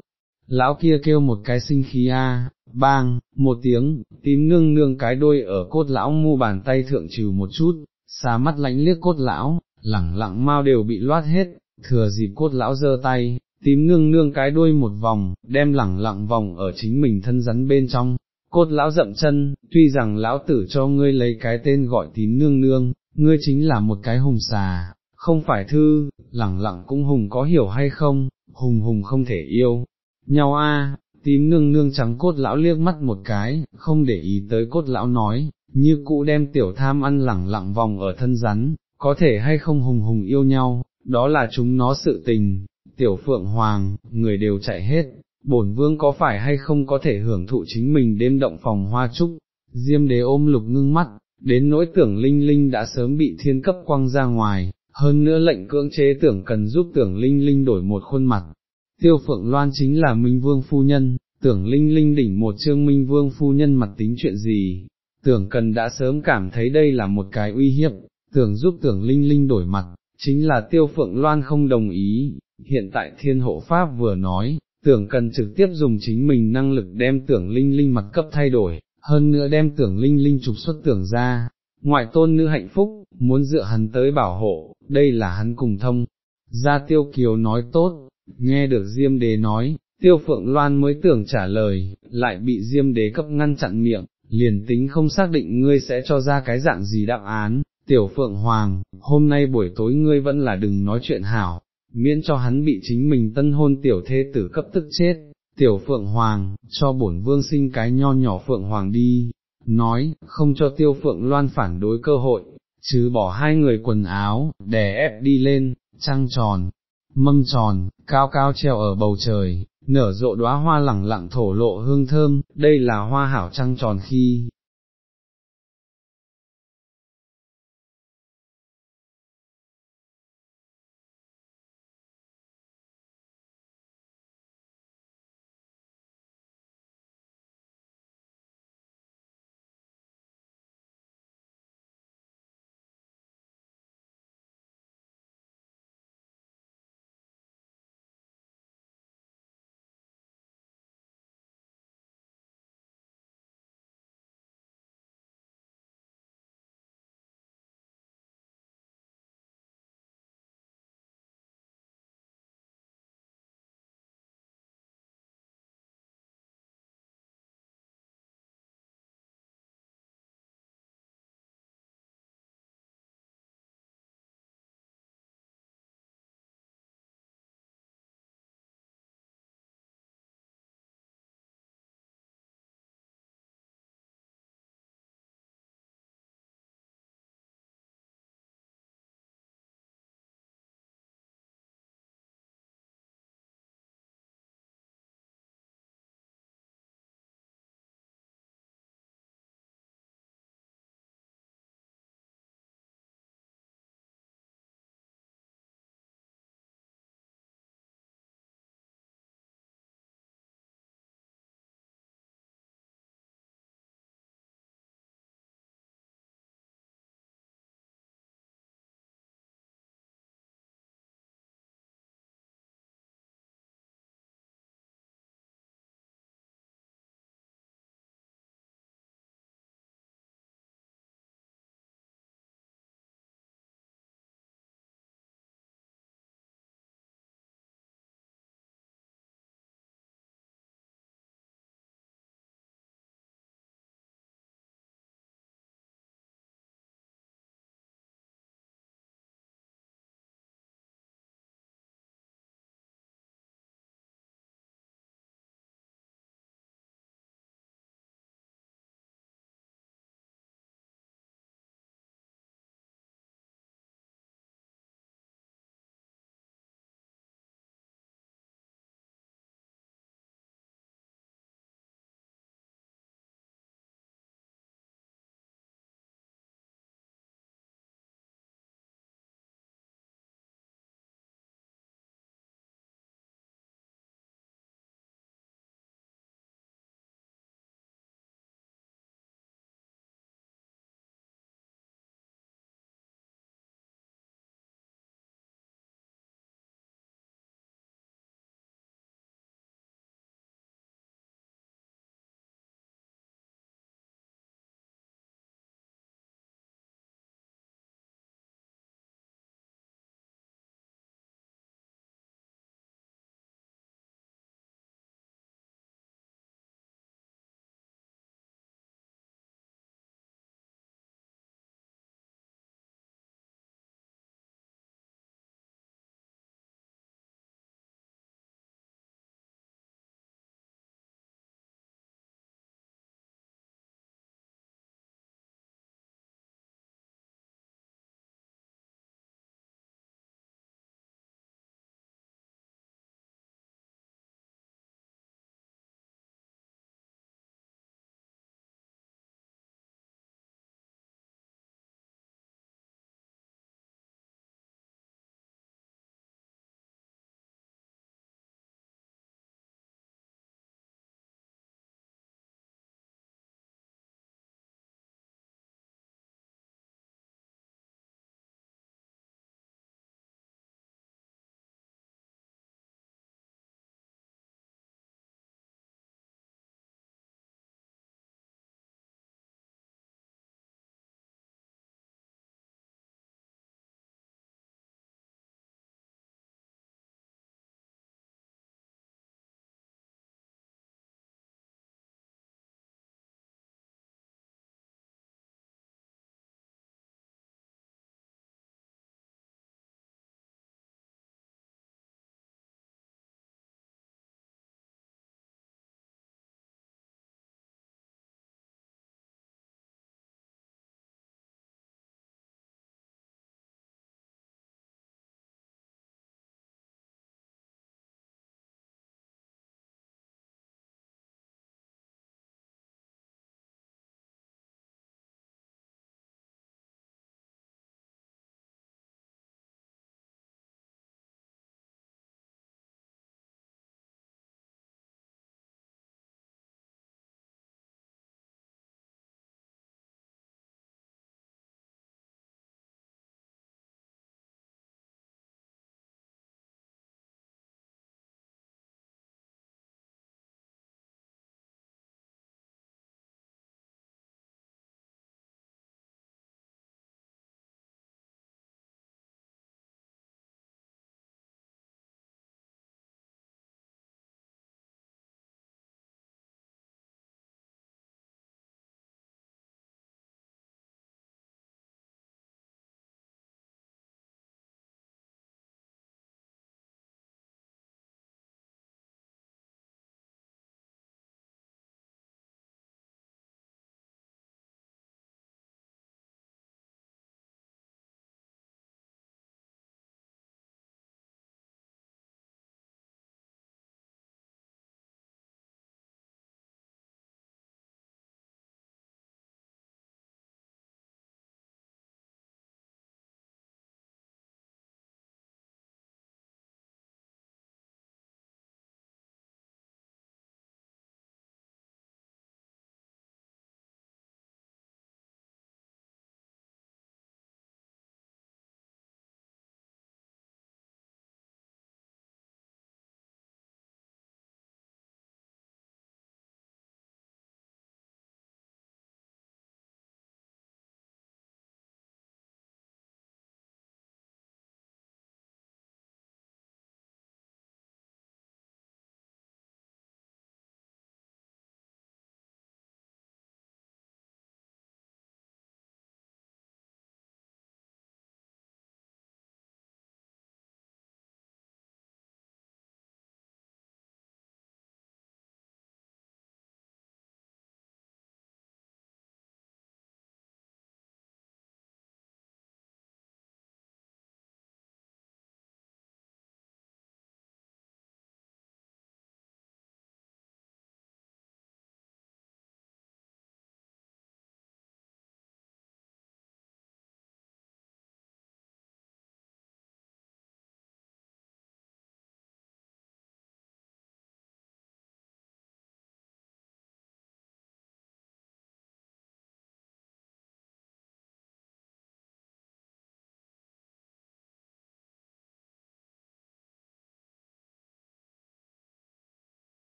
A: Lão kia kêu một cái sinh khí a, bang, một tiếng, tím nương nương cái đôi ở cốt lão mu bàn tay thượng trừ một chút, xa mắt lánh liếc cốt lão, lẳng lặng mau đều bị loát hết, thừa dịp cốt lão giơ tay, tím nương nương cái đuôi một vòng, đem lẳng lặng vòng ở chính mình thân rắn bên trong, cốt lão dậm chân, tuy rằng lão tử cho ngươi lấy cái tên gọi tím nương nương, ngươi chính là một cái hùng xà, không phải thư, lẳng lặng cũng hùng có hiểu hay không, hùng hùng không thể yêu, nhau a. tím nương nương trắng cốt lão liếc mắt một cái, không để ý tới cốt lão nói, như cụ đem tiểu tham ăn lẳng lặng vòng ở thân rắn, có thể hay không hùng hùng yêu nhau, đó là chúng nó sự tình, tiểu phượng hoàng, người đều chạy hết, bổn vương có phải hay không có thể hưởng thụ chính mình đêm động phòng hoa trúc, diêm đế ôm lục ngưng mắt, đến nỗi tưởng linh linh đã sớm bị thiên cấp quăng ra ngoài, hơn nữa lệnh cưỡng chế tưởng cần giúp tưởng linh linh đổi một khuôn mặt. Tiêu Phượng Loan chính là Minh Vương Phu Nhân, tưởng linh linh đỉnh một chương Minh Vương Phu Nhân mặt tính chuyện gì, tưởng cần đã sớm cảm thấy đây là một cái uy hiếp, tưởng giúp tưởng linh linh đổi mặt, chính là Tiêu Phượng Loan không đồng ý, hiện tại thiên hộ Pháp vừa nói, tưởng cần trực tiếp dùng chính mình năng lực đem tưởng linh linh mặt cấp thay đổi, hơn nữa đem tưởng linh linh trục xuất tưởng ra, ngoại tôn nữ hạnh phúc, muốn dựa hắn tới bảo hộ, đây là hắn cùng thông. Gia tiêu kiều nói tốt, nghe được Diêm đế nói, tiêu phượng loan mới tưởng trả lời, lại bị Diêm đế cấp ngăn chặn miệng, liền tính không xác định ngươi sẽ cho ra cái dạng gì đáp án, tiểu phượng hoàng, hôm nay buổi tối ngươi vẫn là đừng nói chuyện hảo, miễn cho hắn bị chính mình tân hôn tiểu thê tử cấp tức chết, tiểu phượng hoàng, cho bổn vương sinh cái nho nhỏ phượng hoàng đi, nói, không cho tiêu phượng loan phản đối cơ hội, chứ bỏ hai người quần áo, đè ép đi lên, trăng tròn, mâm tròn, cao cao treo ở bầu trời, nở rộ đóa hoa lẳng lặng thổ lộ hương thơm, đây là hoa hảo trăng tròn khi,